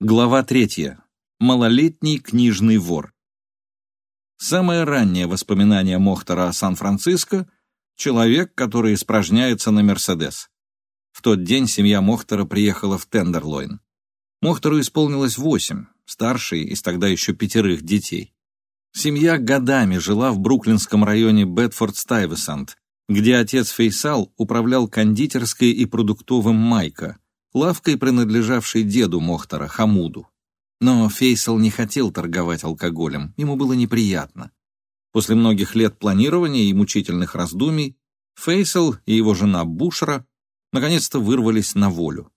Глава третья. Малолетний книжный вор. Самое раннее воспоминание Мохтера о Сан-Франциско — человек, который испражняется на «Мерседес». В тот день семья Мохтера приехала в Тендерлойн. Мохтеру исполнилось восемь, старший из тогда еще пятерых детей. Семья годами жила в бруклинском районе Бетфорд-Стайвесант, где отец Фейсал управлял кондитерской и продуктовым Майка — лавкой, принадлежавшей деду Мохтара, Хамуду. Но Фейсал не хотел торговать алкоголем, ему было неприятно. После многих лет планирования и мучительных раздумий Фейсал и его жена Бушра наконец-то вырвались на волю.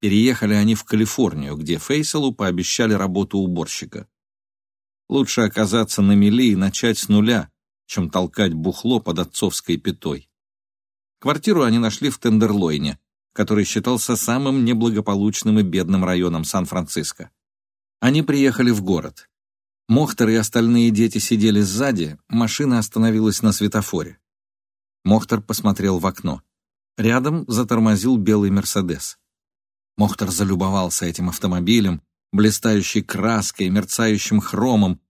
Переехали они в Калифорнию, где Фейсалу пообещали работу уборщика. Лучше оказаться на мели и начать с нуля, чем толкать бухло под отцовской пятой. Квартиру они нашли в Тендерлойне, который считался самым неблагополучным и бедным районом Сан-Франциско. Они приехали в город. Мохтер и остальные дети сидели сзади, машина остановилась на светофоре. Мохтер посмотрел в окно. Рядом затормозил белый «Мерседес». Мохтер залюбовался этим автомобилем, блистающей краской, мерцающим хромом.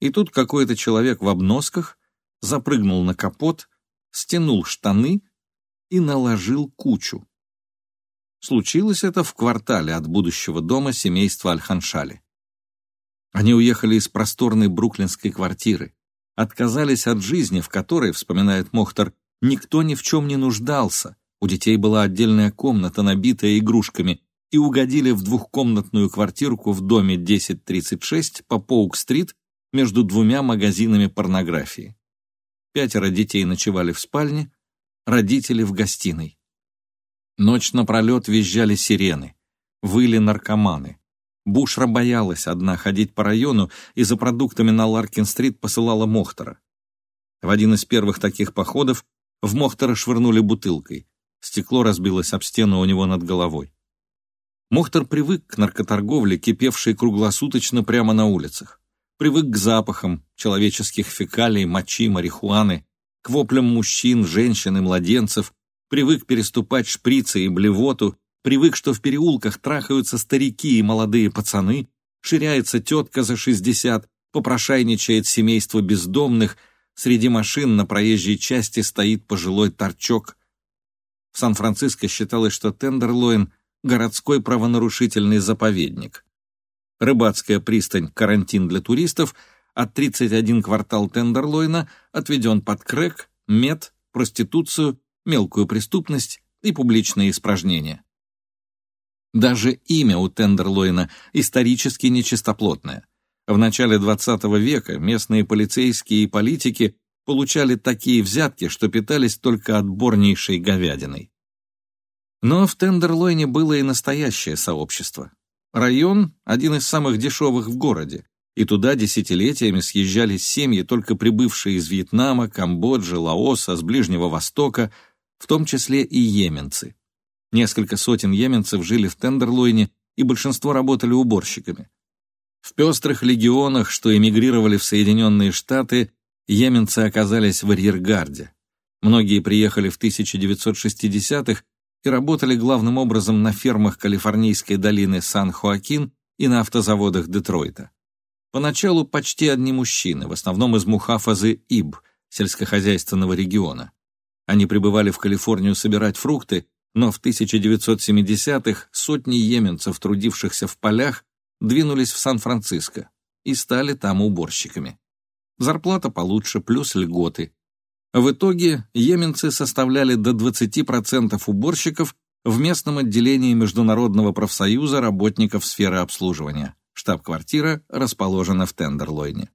И тут какой-то человек в обносках запрыгнул на капот, стянул штаны и наложил кучу. Случилось это в квартале от будущего дома семейства Альханшали. Они уехали из просторной бруклинской квартиры, отказались от жизни, в которой, вспоминает Мохтар, никто ни в чем не нуждался, у детей была отдельная комната, набитая игрушками, и угодили в двухкомнатную квартирку в доме 1036 по Поук-стрит между двумя магазинами порнографии. Пятеро детей ночевали в спальне, родители в гостиной. Ночь напролет визжали сирены, выли наркоманы. Бушра боялась одна ходить по району и за продуктами на Ларкин-стрит посылала Мохтера. В один из первых таких походов в Мохтера швырнули бутылкой. Стекло разбилось об стену у него над головой. Мохтер привык к наркоторговле, кипевшей круглосуточно прямо на улицах. Привык к запахам человеческих фекалий, мочи, марихуаны, к воплям мужчин, женщин и младенцев, привык переступать шприцы и блевоту, привык, что в переулках трахаются старики и молодые пацаны, ширяется тетка за шестьдесят, попрошайничает семейство бездомных, среди машин на проезжей части стоит пожилой торчок. В Сан-Франциско считалось, что Тендерлоин — городской правонарушительный заповедник. Рыбацкая пристань «Карантин для туристов», а 31 квартал Тендерлойна отведен под крэк, мед, проституцию мелкую преступность и публичные испражнения. Даже имя у Тендерлойна исторически нечистоплотное. В начале XX века местные полицейские и политики получали такие взятки, что питались только отборнейшей говядиной. Но в Тендерлойне было и настоящее сообщество. Район – один из самых дешевых в городе, и туда десятилетиями съезжались семьи, только прибывшие из Вьетнама, Камбоджи, Лаоса, с Ближнего Востока – в том числе и йеменцы. Несколько сотен йеменцев жили в Тендерлойне, и большинство работали уборщиками. В пестрых легионах, что эмигрировали в Соединенные Штаты, йеменцы оказались в арьергарде. Многие приехали в 1960-х и работали главным образом на фермах Калифорнийской долины Сан-Хоакин и на автозаводах Детройта. Поначалу почти одни мужчины, в основном из Мухафазы Иб, сельскохозяйственного региона. Они прибывали в Калифорнию собирать фрукты, но в 1970-х сотни йеменцев, трудившихся в полях, двинулись в Сан-Франциско и стали там уборщиками. Зарплата получше, плюс льготы. В итоге йеменцы составляли до 20% уборщиков в местном отделении Международного профсоюза работников сферы обслуживания. Штаб-квартира расположена в Тендерлойне.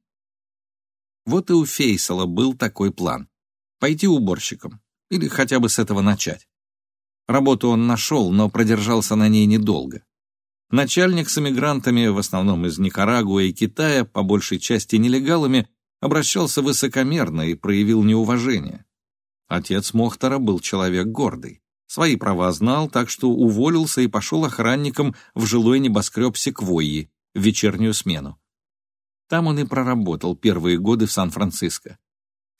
Вот и у Фейсала был такой план — пойти уборщиком или хотя бы с этого начать. Работу он нашел, но продержался на ней недолго. Начальник с эмигрантами, в основном из Никарагуа и Китая, по большей части нелегалами, обращался высокомерно и проявил неуважение. Отец Мохтара был человек гордый. Свои права знал, так что уволился и пошел охранником в жилой небоскреб Секвойи в вечернюю смену. Там он и проработал первые годы в Сан-Франциско.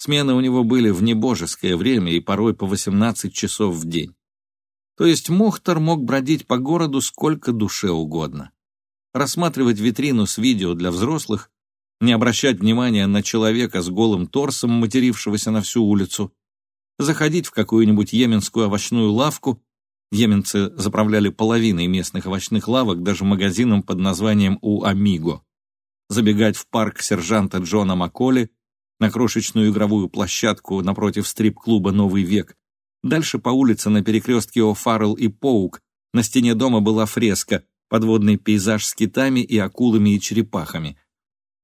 Смены у него были в небожеское время и порой по 18 часов в день. То есть Мохтар мог бродить по городу сколько душе угодно. рассматривать витрину с видео для взрослых, не обращать внимания на человека с голым торсом, матерившегося на всю улицу, заходить в какую-нибудь йеменскую овощную лавку, йеменцы заправляли половиной местных овощных лавок даже магазином под названием «У Амиго», забегать в парк сержанта Джона Макколи, на крошечную игровую площадку напротив стрип-клуба «Новый век», дальше по улице на перекрестке О'Фаррелл и Поук, на стене дома была фреска «Подводный пейзаж с китами и акулами и черепахами»,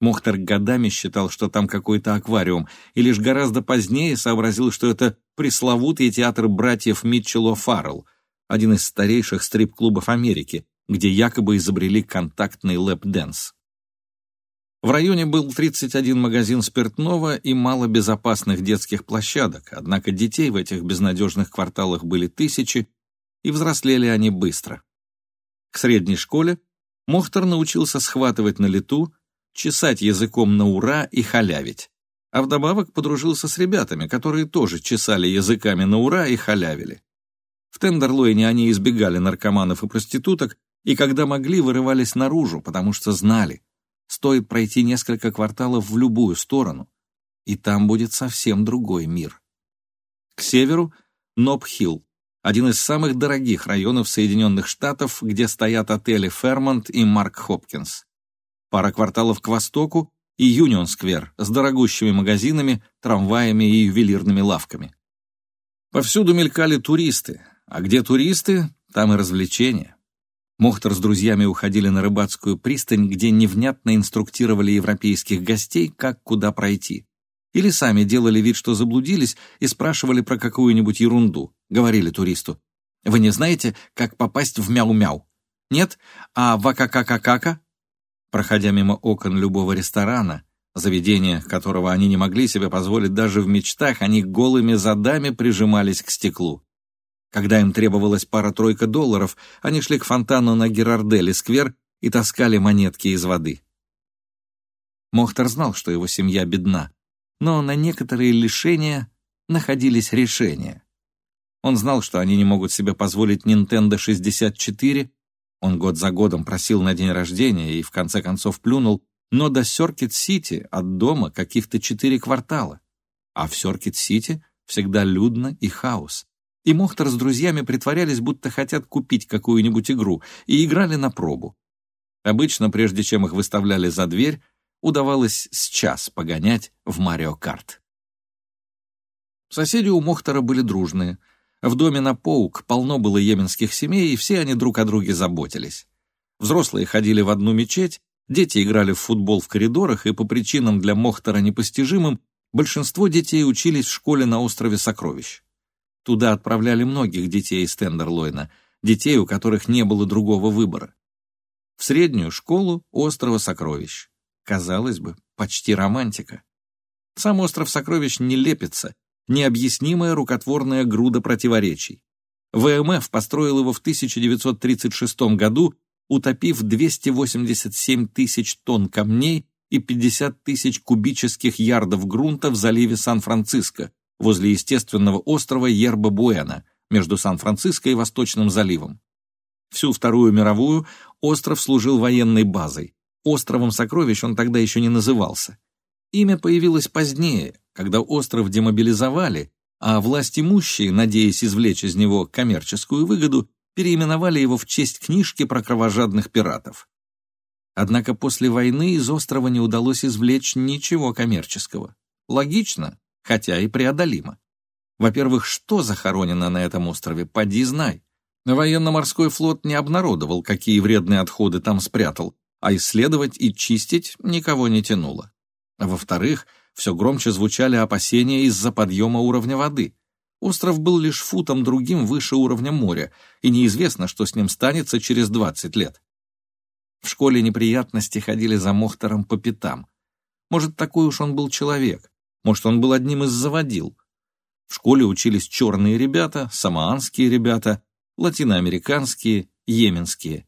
Мохтар годами считал, что там какой-то аквариум, и лишь гораздо позднее сообразил, что это пресловутый театр братьев Митчелл О'Фаррелл, один из старейших стрип-клубов Америки, где якобы изобрели контактный лэп-дэнс. В районе был 31 магазин спиртного и мало безопасных детских площадок, однако детей в этих безнадежных кварталах были тысячи, и взрослели они быстро. К средней школе Мохтар научился схватывать на лету, чесать языком на ура и халявить. А вдобавок подружился с ребятами, которые тоже чесали языками на ура и халявили. В Тендерлойне они избегали наркоманов и проституток, и когда могли, вырывались наружу, потому что знали, стоит пройти несколько кварталов в любую сторону, и там будет совсем другой мир. К северу — Ноб-Хилл, один из самых дорогих районов Соединенных Штатов, где стоят отели «Фермонт» и «Марк Хопкинс» пара кварталов к востоку и Юнион-сквер с дорогущими магазинами, трамваями и ювелирными лавками. Повсюду мелькали туристы, а где туристы, там и развлечения. Мохтар с друзьями уходили на рыбацкую пристань, где невнятно инструктировали европейских гостей, как куда пройти. Или сами делали вид, что заблудились, и спрашивали про какую-нибудь ерунду. Говорили туристу. «Вы не знаете, как попасть в Мяу-Мяу?» «Нет? А в Акакакакака?» проходя мимо окон любого ресторана, заведения которого они не могли себе позволить даже в мечтах, они голыми задами прижимались к стеклу. Когда им требовалась пара-тройка долларов, они шли к фонтану на Герарделе-сквер и таскали монетки из воды. Мохтар знал, что его семья бедна, но на некоторые лишения находились решения. Он знал, что они не могут себе позволить Nintendo 64 он год за годом просил на день рождения и в конце концов плюнул, но до Circuit City от дома каких-то четыре квартала. А в Circuit City всегда людно и хаос. И Мохтар с друзьями притворялись, будто хотят купить какую-нибудь игру, и играли на пробу. Обычно, прежде чем их выставляли за дверь, удавалось с час погонять в Марио Карт. Соседи у Мохтара были дружные — в доме на Поук полно было йеменских семей, и все они друг о друге заботились. Взрослые ходили в одну мечеть, дети играли в футбол в коридорах, и по причинам для Мохтара непостижимым большинство детей учились в школе на острове Сокровищ. Туда отправляли многих детей из Тендерлойна, детей, у которых не было другого выбора. В среднюю школу острова Сокровищ. Казалось бы, почти романтика. Сам остров Сокровищ не лепится, необъяснимая рукотворная груда противоречий. ВМФ построил его в 1936 году, утопив 287 тысяч тонн камней и 50 тысяч кубических ярдов грунта в заливе Сан-Франциско, возле естественного острова Ерба-Буэна, между Сан-Франциско и Восточным заливом. Всю Вторую мировую остров служил военной базой. Островом сокровищ он тогда еще не назывался. Имя появилось позднее, когда остров демобилизовали, а власть имущие, надеясь извлечь из него коммерческую выгоду, переименовали его в честь книжки про кровожадных пиратов. Однако после войны из острова не удалось извлечь ничего коммерческого. Логично, хотя и преодолимо. Во-первых, что захоронено на этом острове, поди знай. Военно-морской флот не обнародовал, какие вредные отходы там спрятал, а исследовать и чистить никого не тянуло. Во-вторых, все громче звучали опасения из-за подъема уровня воды. Остров был лишь футом другим выше уровня моря, и неизвестно, что с ним станется через 20 лет. В школе неприятности ходили за Мохтором по пятам. Может, такой уж он был человек, может, он был одним из заводил. В школе учились черные ребята, самоанские ребята, латиноамериканские, йеменские.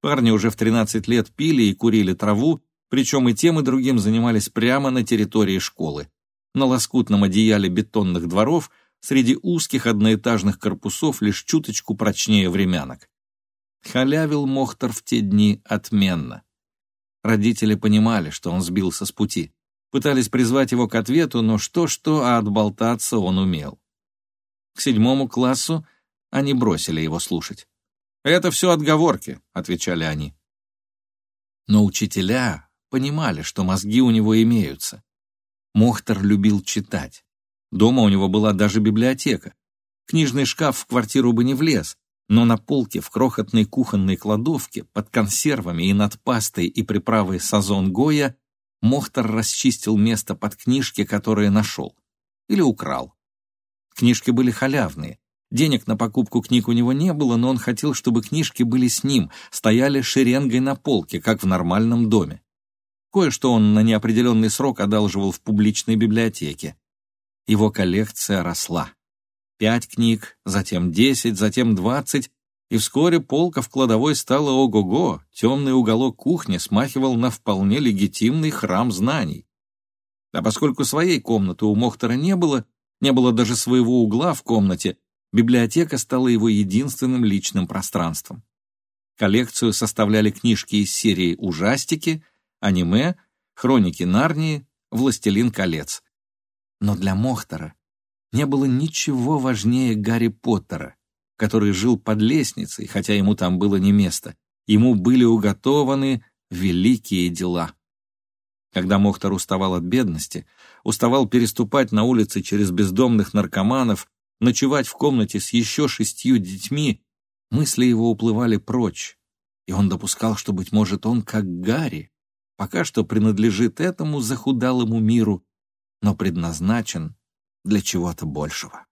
Парни уже в 13 лет пили и курили траву, причем и тем, и другим занимались прямо на территории школы. На лоскутном одеяле бетонных дворов среди узких одноэтажных корпусов лишь чуточку прочнее времянок. Халявил Мохтар в те дни отменно. Родители понимали, что он сбился с пути. Пытались призвать его к ответу, но что-что, а отболтаться он умел. К седьмому классу они бросили его слушать. «Это все отговорки», — отвечали они. Но учителя понимали, что мозги у него имеются. Мохтар любил читать. Дома у него была даже библиотека. Книжный шкаф в квартиру бы не влез, но на полке в крохотной кухонной кладовке под консервами и над пастой и приправой сазон Гоя Мохтар расчистил место под книжки, которые нашел. Или украл. Книжки были халявные. Денег на покупку книг у него не было, но он хотел, чтобы книжки были с ним, стояли шеренгой на полке, как в нормальном доме. Кое-что он на неопределенный срок одалживал в публичной библиотеке. Его коллекция росла. Пять книг, затем десять, затем двадцать, и вскоре полка в кладовой стала ого-го, темный уголок кухни смахивал на вполне легитимный храм знаний. А поскольку своей комнаты у Мохтера не было, не было даже своего угла в комнате, библиотека стала его единственным личным пространством. Коллекцию составляли книжки из серии «Ужастики», «Аниме», «Хроники Нарнии», «Властелин колец». Но для Мохтера не было ничего важнее Гарри Поттера, который жил под лестницей, хотя ему там было не место. Ему были уготованы великие дела. Когда Мохтар уставал от бедности, уставал переступать на улице через бездомных наркоманов, ночевать в комнате с еще шестью детьми, мысли его уплывали прочь, и он допускал, что, быть может, он, как Гарри, пока что принадлежит этому захудалому миру, но предназначен для чего-то большего.